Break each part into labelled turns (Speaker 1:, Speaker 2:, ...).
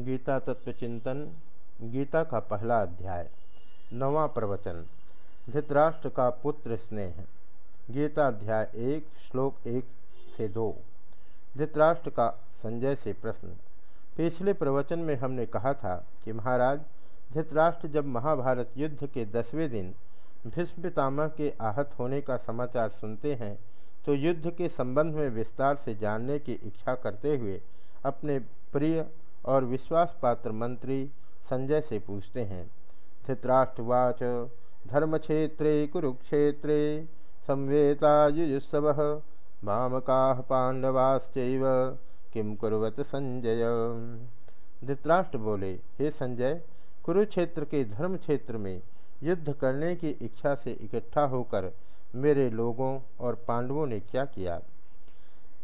Speaker 1: गीता तत्व चिंतन, गीता का पहला अध्याय, नवा प्रवचन, धृतराष्ट्र का पुत्र स्नेह। गीता अध्याय एक, श्लोक एक से दो। धृतराष्ट्र का संजय से प्रश्न। पिछले प्रवचन में हमने कहा था कि महाराज, धृतराष्ट्र जब महाभारत युद्ध के दसवें दिन भीष्म पितामह के आहत होने का समाचार सुनते हैं तो युद्ध के संबंध में विस्तार से जानने की इच्छा करते हुए अपने प्रिय और विश्वास पात्र मंत्री संजय से पूछते हैं, धृतराष्ट्रवाच धर्म क्षेत्रे कुरुक्षेत्रे संवेतायुत्सव मामका पांडवाश्चैव किम कुरत संजय? धृतराष्ट्र बोले, हे संजय, कुरुक्षेत्र के धर्म क्षेत्र में युद्ध करने की इच्छा से इकट्ठा होकर मेरे लोगों और पांडवों ने क्या किया?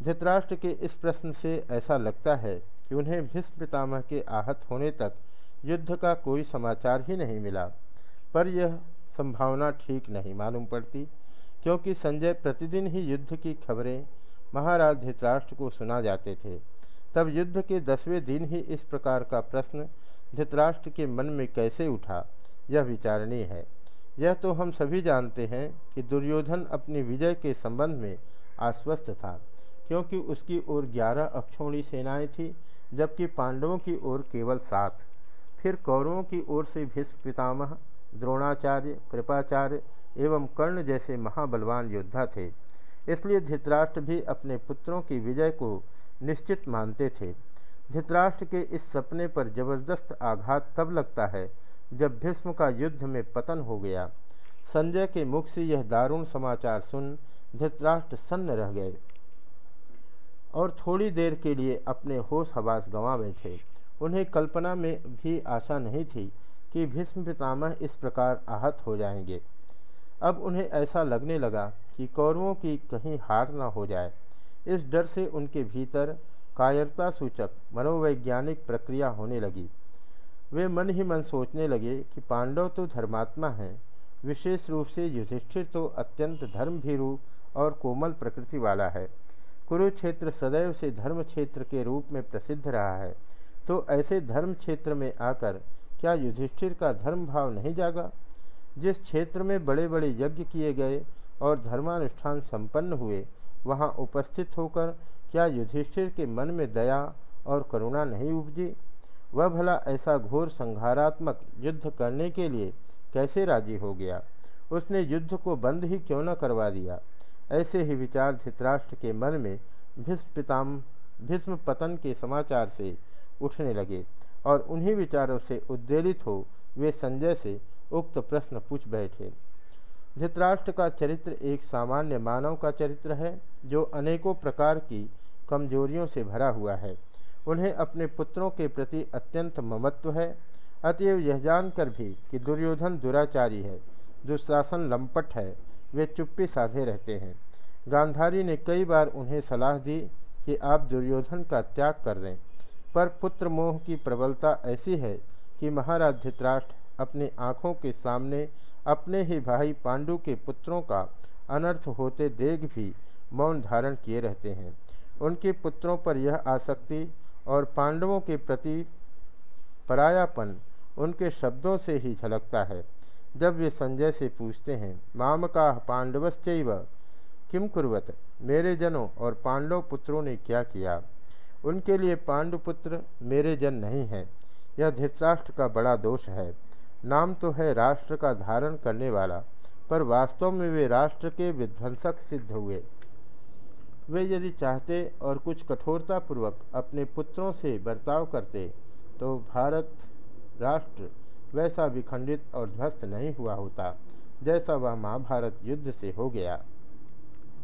Speaker 1: धृतराष्ट्र के इस प्रश्न से ऐसा लगता है कि उन्हें भीष्म पितामह के आहत होने तक युद्ध का कोई समाचार ही नहीं मिला। पर यह संभावना ठीक नहीं मालूम पड़ती, क्योंकि संजय प्रतिदिन ही युद्ध की खबरें महाराज धृतराष्ट्र को सुना जाते थे। तब युद्ध के दसवें दिन ही इस प्रकार का प्रश्न धृतराष्ट्र के मन में कैसे उठा, यह विचारणीय है। यह तो हम सभी जानते हैं कि दुर्योधन अपनी विजय के संबंध में आश्वस्त था, क्योंकि उसकी ओर ग्यारह अक्षोणी सेनाएँ थी जबकि पांडवों की ओर केवल सात। फिर कौरवों की ओर से भीष्म पितामह, द्रोणाचार्य, कृपाचार्य एवं कर्ण जैसे महाबलवान योद्धा थे। इसलिए धृतराष्ट्र भी अपने पुत्रों की विजय को निश्चित मानते थे। धृतराष्ट्र के इस सपने पर ज़बरदस्त आघात तब लगता है जब भीष्म का युद्ध में पतन हो गया। संजय के मुख से यह दारुण समाचार सुन धृतराष्ट्र सन्न रह गए। और थोड़ी देर के लिए अपने होश हवास गंवा बैठे उन्हें कल्पना में भी आशा नहीं थी कि भीष्म पितामह इस प्रकार आहत हो जाएँगे। अब उन्हें ऐसा लगने लगा कि कौरवों की कहीं हार ना हो जाए। इस डर से उनके भीतर कायरता सूचक, मनोवैज्ञानिक प्रक्रिया होने लगी। वे मन ही मन सोचने लगे कि पांडव तो धर्मात्मा हैं, विशेष रूप से युधिष्ठिर तो अत्यंत धर्मभीरू और कोमल प्रकृति वाला है। कुरुक्षेत्र सदैव से धर्म क्षेत्र के रूप में प्रसिद्ध रहा है। तो ऐसे धर्म क्षेत्र में आकर क्या युधिष्ठिर का धर्म भाव नहीं जागा? जिस क्षेत्र में बड़े बड़े यज्ञ किए गए और धर्मानुष्ठान संपन्न हुए, वहाँ उपस्थित होकर क्या युधिष्ठिर के मन में दया और करुणा नहीं उपजी? वह भला ऐसा घोर संहारात्मक युद्ध करने के लिए कैसे राज़ी हो गया? उसने युद्ध को बंद ही क्यों न करवा दिया? ऐसे ही विचार धृतराष्ट्र के मन में भीष्म पिताम भीष्म पतन के समाचार से उठने लगे और उन्हीं विचारों से उद्वेलित हो वे संजय से उक्त प्रश्न पूछ बैठे। धृतराष्ट्र का चरित्र एक सामान्य मानव का चरित्र है, जो अनेकों प्रकार की कमजोरियों से भरा हुआ है। उन्हें अपने पुत्रों के प्रति अत्यंत ममत्व है। अतएव यह जानकर भी कि दुर्योधन दुराचारी है, दुशासन लंपट है वे चुप्पी साधे रहते हैं। गांधारी ने कई बार उन्हें सलाह दी कि आप दुर्योधन का त्याग कर दें, पर पुत्र मोह की प्रबलता ऐसी है कि महाराज धित्राष्ट्र अपनी आँखों के सामने अपने ही भाई पांडु के पुत्रों का अनर्थ होते देख भी मौन धारण किए रहते हैं। उनके पुत्रों पर यह आसक्ति और पांडवों के प्रति परायापन उनके शब्दों से ही झलकता है। जब वे संजय से पूछते हैं, माम का पांडवश्चैव किम कुर्वत? मेरे जनों और पांडव पुत्रों ने क्या किया? उनके लिए पांडुपुत्र मेरे जन नहीं हैं। यह धृतराष्ट्र का बड़ा दोष है। नाम तो है राष्ट्र का धारण करने वाला, पर वास्तव में वे राष्ट्र के विध्वंसक सिद्ध हुए। वे यदि चाहते और कुछ कठोरतापूर्वक अपने पुत्रों से बर्ताव करते तो भारत राष्ट्र वैसा विखंडित और ध्वस्त नहीं हुआ होता जैसा वह महाभारत युद्ध से हो गया।